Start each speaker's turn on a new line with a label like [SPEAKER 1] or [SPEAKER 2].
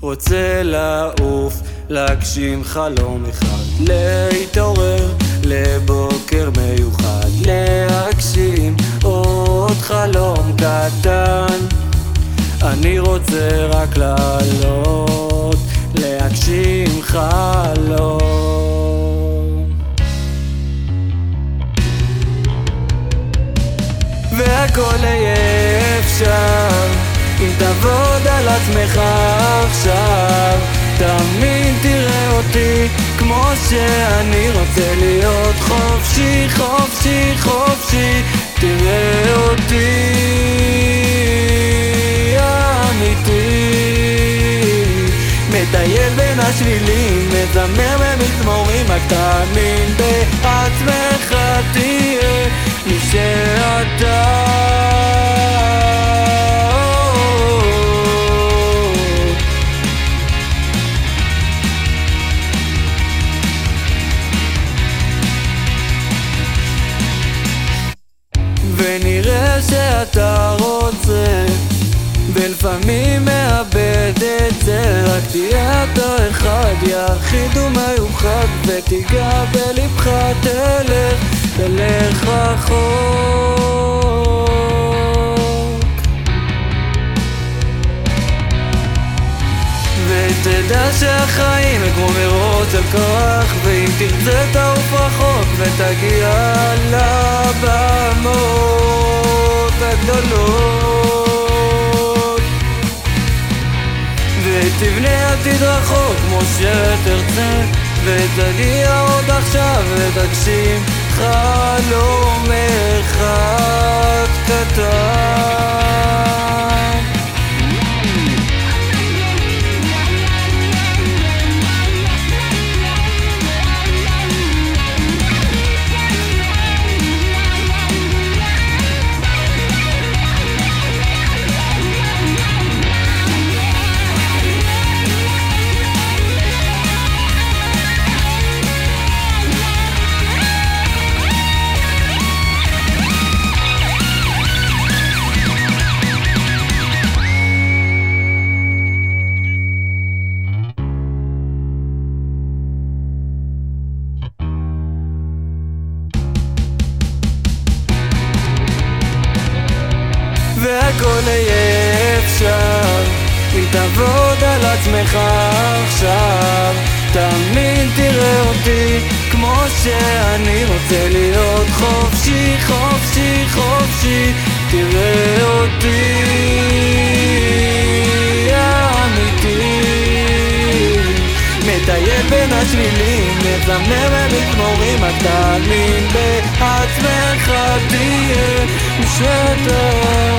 [SPEAKER 1] רוצה לעוף, להגשים חלום אחד, להתעורר לבוקר מיוחד, להגשים עוד חלום קטן. אני רוצה רק לעלות, להגשים חלום. והכל יהיה אפשר, אם תעבוד על עצמך עכשיו, תמיד תראה אותי כמו שאני רוצה להיות. חופשי, חופשי, חופשי, תראה אותי מטייל בין השבילים, מזמר במזמורים, תאמין בעצמך תהיה מי ונראה שאתה רוצה ולפעמים מאבד את זה. רק תהיה אתה אחד יחיד ומיוחד ותיגע בלבך תלך, תלך רחוק. ותדע שהחיים הם כמו מרוץ על כוח ואם תרצה תעוף רחוק ותגיע לבמות הגדולות. ותבנה עתיד רחוק כמו שתרצה ותגיע עוד עכשיו ותגשים חלום אחד קטן והכל יהיה אפשר אם תעבוד על עצמך עכשיו. תמיד תראה אותי כמו שאני רוצה להיות. חופשי, חופשי, חופשי תראה אותי אמיתי. מטייל בין השבילים, מזמר במזמורים, רק תאמין בעצמך תהיה שאתה